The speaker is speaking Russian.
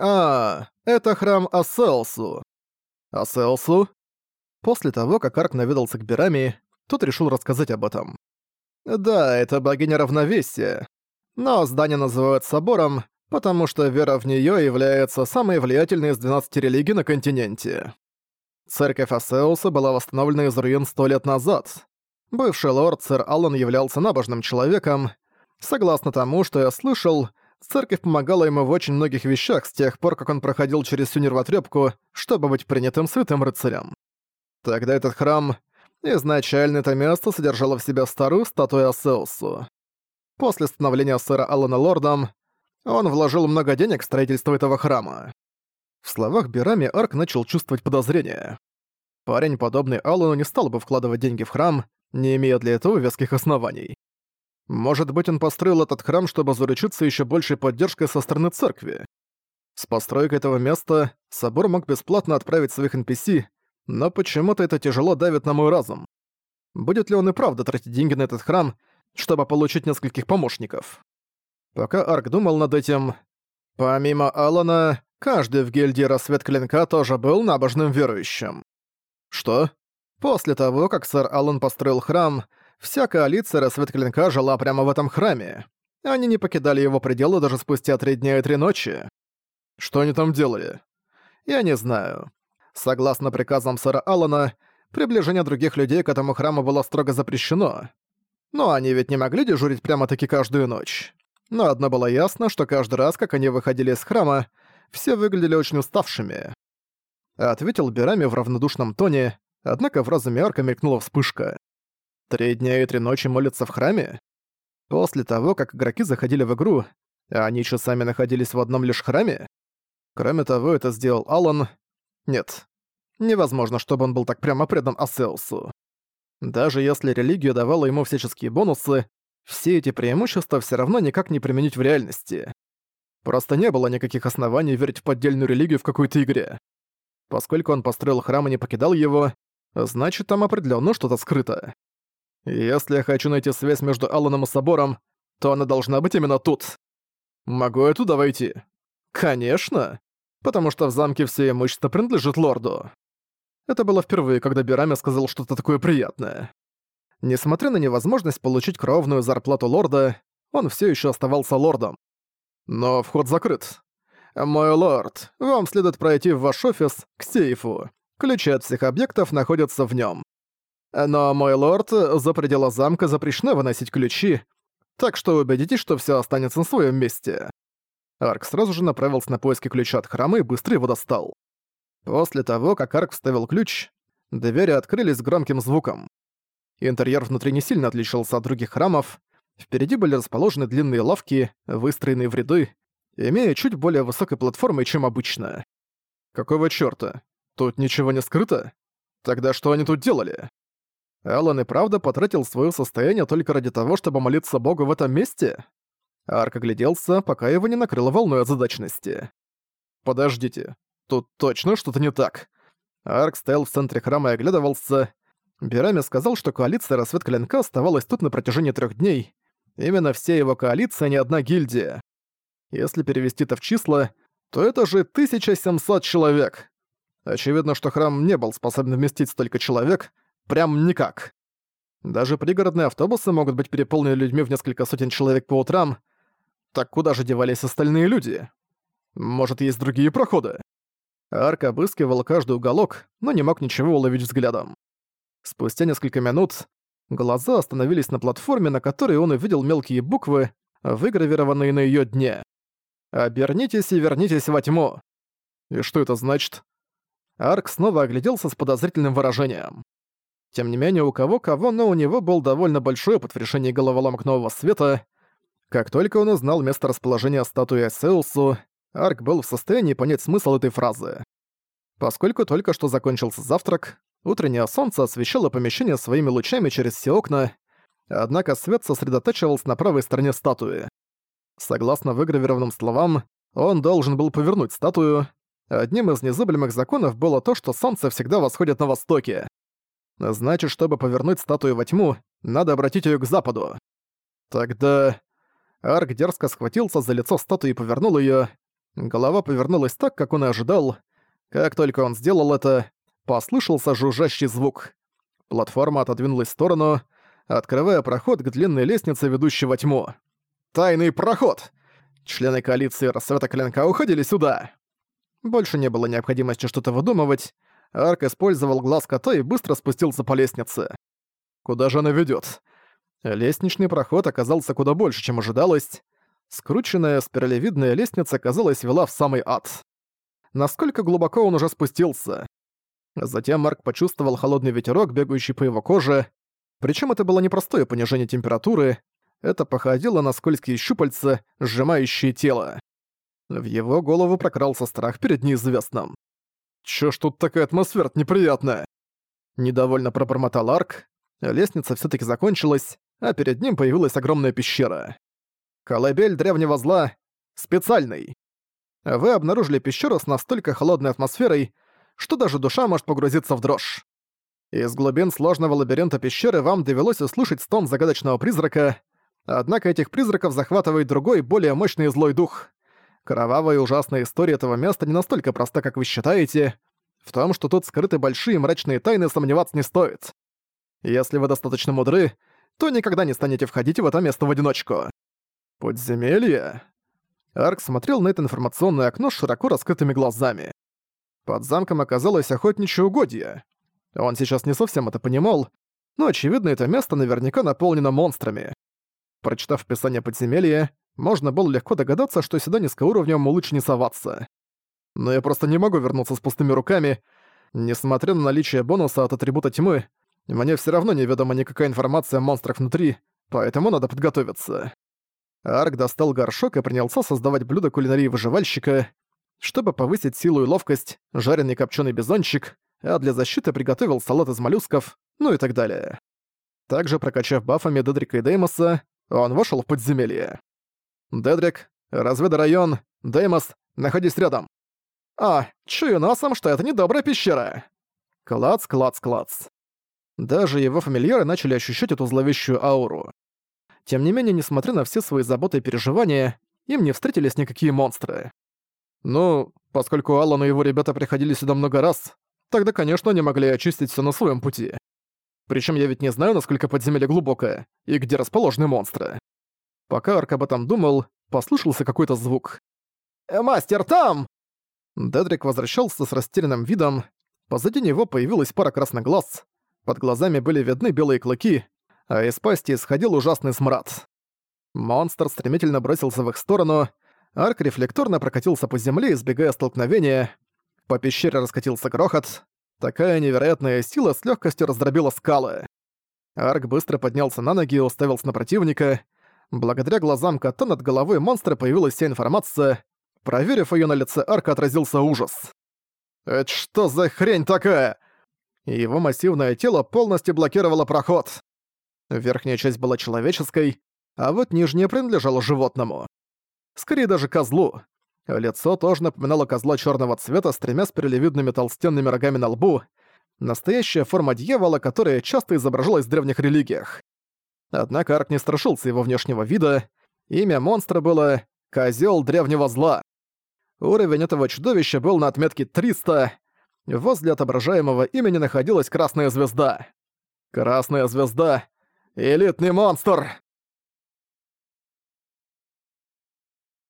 А, это храм Аселсу. Аселсу? После того, как Арк наведался к Бирами, тот решил рассказать об этом. Да, это богиня равновесия. Но здание называют собором, потому что вера в неё является самой влиятельной из 12 религий на континенте. Церковь Асеуса была восстановлена из руин сто лет назад. Бывший лорд сэр Аллан являлся набожным человеком. Согласно тому, что я слышал, церковь помогала ему в очень многих вещах с тех пор, как он проходил через всю нервотрёпку, чтобы быть принятым святым рыцарем. Тогда этот храм... Изначально это место содержало в себе старую статую Асеусу. После становления сэра Аллана лордом, он вложил много денег в строительство этого храма. В словах Бирами Арк начал чувствовать подозрения. Парень, подобный Аллану, не стал бы вкладывать деньги в храм, не имея для этого веских оснований. Может быть, он построил этот храм, чтобы заручиться еще большей поддержкой со стороны церкви. С постройкой этого места собор мог бесплатно отправить своих NPC, но почему-то это тяжело давит на мой разум. Будет ли он и правда тратить деньги на этот храм, чтобы получить нескольких помощников? Пока Арк думал над этим, помимо Алана, каждый в гильдии Рассвет Клинка тоже был набожным верующим. Что? После того, как сэр Аллан построил храм, вся коалиция Рассвет Клинка жила прямо в этом храме. Они не покидали его пределы даже спустя три дня и три ночи. Что они там делали? Я не знаю. Согласно приказам сэра Аллана, приближение других людей к этому храму было строго запрещено. Но они ведь не могли дежурить прямо-таки каждую ночь. Но одно было ясно, что каждый раз, как они выходили из храма, все выглядели очень уставшими. Ответил Бирами в равнодушном тоне, однако в разуме Арка мелькнула вспышка. Три дня и три ночи молятся в храме? После того, как игроки заходили в игру, они часами находились в одном лишь храме? Кроме того, это сделал Алан. Нет, Невозможно, чтобы он был так прямо предан Асеусу. Даже если религия давала ему всяческие бонусы, все эти преимущества все равно никак не применить в реальности. Просто не было никаких оснований верить в поддельную религию в какой-то игре. Поскольку он построил храм и не покидал его, значит, там определенно что-то скрыто. Если я хочу найти связь между Алланом и Собором, то она должна быть именно тут. Могу я туда войти? Конечно. Потому что в замке все имущество принадлежит лорду. Это было впервые, когда Бирами сказал что-то такое приятное. Несмотря на невозможность получить кровную зарплату лорда, он все еще оставался лордом. Но вход закрыт. «Мой лорд, вам следует пройти в ваш офис к сейфу. Ключи от всех объектов находятся в нем. Но, мой лорд, за пределы замка запрещено выносить ключи, так что убедитесь, что все останется на своем месте». Арк сразу же направился на поиски ключа от храма и быстро его достал. После того, как Арк вставил ключ, двери открылись громким звуком. Интерьер внутри не сильно отличался от других храмов. Впереди были расположены длинные лавки, выстроенные в ряды, имея чуть более высокой платформой, чем обычно. Какого чёрта? Тут ничего не скрыто? Тогда что они тут делали? Алан и правда потратил своё состояние только ради того, чтобы молиться Богу в этом месте? Арк огляделся, пока его не накрыло волной озадаченности. «Подождите, Тут точно что-то не так. Арк стоял в центре храма и оглядывался. Бирами сказал, что коалиция Рассвет Клинка оставалась тут на протяжении трех дней. Именно все его коалиция, а не одна гильдия. Если перевести это в числа, то это же 1700 человек. Очевидно, что храм не был способен вместить столько человек. Прям никак. Даже пригородные автобусы могут быть переполнены людьми в несколько сотен человек по утрам. Так куда же девались остальные люди? Может, есть другие проходы? Арк обыскивал каждый уголок, но не мог ничего уловить взглядом. Спустя несколько минут глаза остановились на платформе, на которой он увидел мелкие буквы, выгравированные на её дне. «Обернитесь и вернитесь во тьму». И что это значит? Арк снова огляделся с подозрительным выражением. Тем не менее, у кого-кого, но у него был довольно большой опыт в решении головоломок нового света. Как только он узнал место расположения статуи Эсеусу, Арк был в состоянии понять смысл этой фразы. Поскольку только что закончился завтрак, утреннее солнце освещало помещение своими лучами через все окна, однако свет сосредотачивался на правой стороне статуи. Согласно выгравированным словам, он должен был повернуть статую. Одним из незыблемых законов было то, что солнце всегда восходит на востоке. Значит, чтобы повернуть статую во тьму, надо обратить ее к западу. Тогда Арк дерзко схватился за лицо статуи и повернул ее. Голова повернулась так, как он и ожидал. Как только он сделал это, послышался жужжащий звук. Платформа отодвинулась в сторону, открывая проход к длинной лестнице, ведущей во тьму. «Тайный проход!» Члены коалиции Рассвета Клинка уходили сюда. Больше не было необходимости что-то выдумывать. Арк использовал глаз кота и быстро спустился по лестнице. Куда же она ведёт? Лестничный проход оказался куда больше, чем ожидалось. Скрученная спиралевидная лестница, казалось, вела в самый ад. Насколько глубоко он уже спустился? Затем Марк почувствовал холодный ветерок, бегающий по его коже. Причем это было непростое понижение температуры, это походило на скользкие щупальца, сжимающие тело. В его голову прокрался страх перед неизвестным. «Чё ж тут такая атмосфера неприятная?» Недовольно пробормотал Арк. Лестница все таки закончилась, а перед ним появилась огромная пещера. Колыбель древнего зла специальный. Вы обнаружили пещеру с настолько холодной атмосферой, что даже душа может погрузиться в дрожь. Из глубин сложного лабиринта пещеры вам довелось услышать стон загадочного призрака, однако этих призраков захватывает другой, более мощный злой дух. Кровавая и ужасная история этого места не настолько проста, как вы считаете. В том, что тут скрыты большие мрачные тайны, сомневаться не стоит. Если вы достаточно мудры, то никогда не станете входить в это место в одиночку. Подземелье? Арк смотрел на это информационное окно широко раскрытыми глазами. Под замком оказалось охотничье угодье. Он сейчас не совсем это понимал, но, очевидно, это место наверняка наполнено монстрами. Прочитав описание подземелья, можно было легко догадаться, что сюда низкоуровневым лучше не соваться. Но я просто не могу вернуться с пустыми руками. Несмотря на наличие бонуса от атрибута тьмы, мне все равно неведома никакая информация о монстрах внутри, поэтому надо подготовиться. Арк достал горшок и принялся создавать блюдо кулинарии выживальщика. Чтобы повысить силу и ловкость, жареный копченый бизончик, а для защиты приготовил салат из моллюсков, ну и так далее. Также прокачав бафами Дедрика и Деймоса, он вошел в подземелье. «Дедрик, разведа-район, Деймос, находись рядом». «А, чую носом, что это недобрая пещера». Клац, клац, клац. Даже его фамильяры начали ощущать эту зловещую ауру. Тем не менее, несмотря на все свои заботы и переживания, им не встретились никакие монстры. Ну, поскольку Аллан и его ребята приходили сюда много раз, тогда, конечно, они могли очистить все на своем пути. Причем я ведь не знаю, насколько подземелье глубокое и где расположены монстры. Пока Арк об этом думал, послышался какой-то звук. «Э, «Мастер, там!» Дедрик возвращался с растерянным видом. Позади него появилась пара красных глаз. Под глазами были видны белые клыки, а из пасти исходил ужасный смрад. Монстр стремительно бросился в их сторону, Арк рефлекторно прокатился по земле, избегая столкновения. По пещере раскатился грохот. Такая невероятная сила с легкостью раздробила скалы. Арк быстро поднялся на ноги и уставился на противника. Благодаря глазам кота над головой монстра появилась вся информация. Проверив ее на лице Арка, отразился ужас. «Это что за хрень такая?» Его массивное тело полностью блокировало проход. Верхняя часть была человеческой, а вот нижняя принадлежала животному. Скорее даже козлу. Лицо тоже напоминало козла черного цвета с тремя спиралевидными толстенными рогами на лбу. Настоящая форма дьявола, которая часто изображалась в древних религиях. Однако Арк не страшился его внешнего вида. Имя монстра было «Козёл древнего зла». Уровень этого чудовища был на отметке 300. Возле отображаемого имени находилась Красная Звезда. Красная Звезда — элитный монстр!